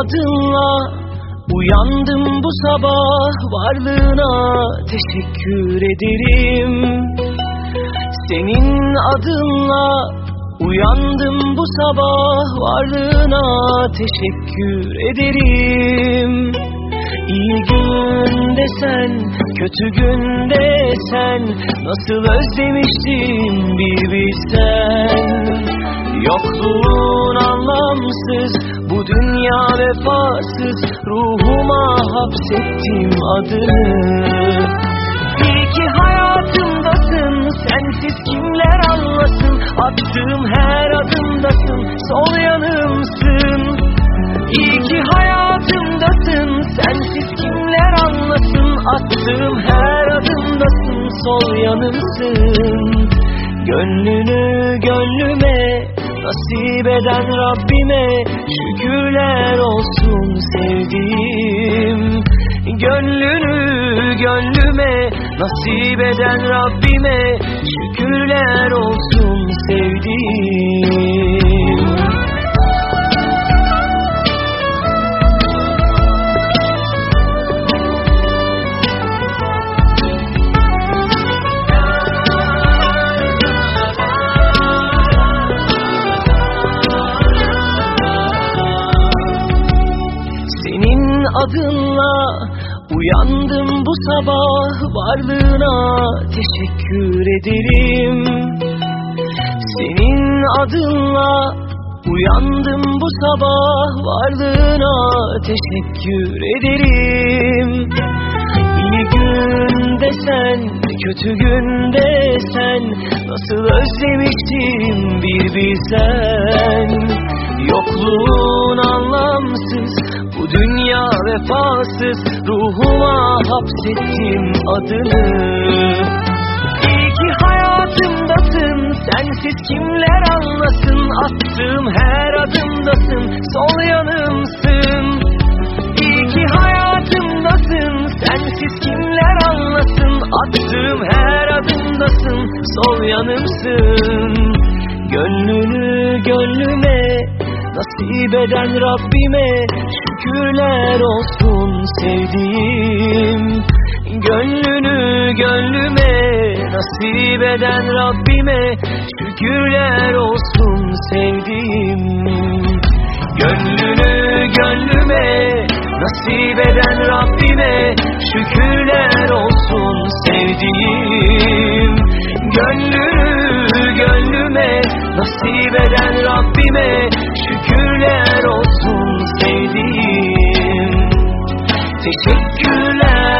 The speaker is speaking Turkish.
adınla Uyandım bu sabah varlığına teşekkür ederim. Senin adınla uyandım bu sabah varlığına teşekkür ederim. İyi günde sen, kötü günde sen Nasıl özlemiştim bir bilsen? Yokluğun anlamsız, dünya vefasız Ruhuma hapsettim adını. İyi ki hayatımdasın, sensiz kimler anlasın? Attığım her adımdasın, sol yanımsın. İyi ki hayatımdasın Sensiz kimler anlasın? Attığım her adımdasın Sol yanımsın. Gönlünü gönlüme Nasip eden Rabbime Şükürler olsun sevdiğim. Gönlünü gönlüme Nasip eden Rabbime Şükürler olsun sevdiğim adınla uyandım bu sabah varlığına. Teşekkür ederim. Senin adınla uyandım bu sabah varlığına. Teşekkür ederim. İyi günde sen, kötü günde sen Nasıl özlemiştim bir bilsen Yokluğun dünya vefasız Ruhuma hapsettim adını. İyi ki hayatımdasın, sensiz kimler anlasın? Attığım her adımdasın, sol yanımsın. İyi ki hayatımdasın Sensiz kimler anlasın? Attığım her adımdasın Sol yanımsın. Gönlünü gönlüme Nasip eden Rabbime Şükürler olsun sevdiğim. Gönlünü gönlüme Nasip eden Rabbime Şükürler olsun sevdiğim. Gönlünü gönlüme Nasip eden Rabbime Şükürler olsun sevdiğim. Gönlünü gönlüme Nasip eden Rabbime Şükürler olsun Teşekkürler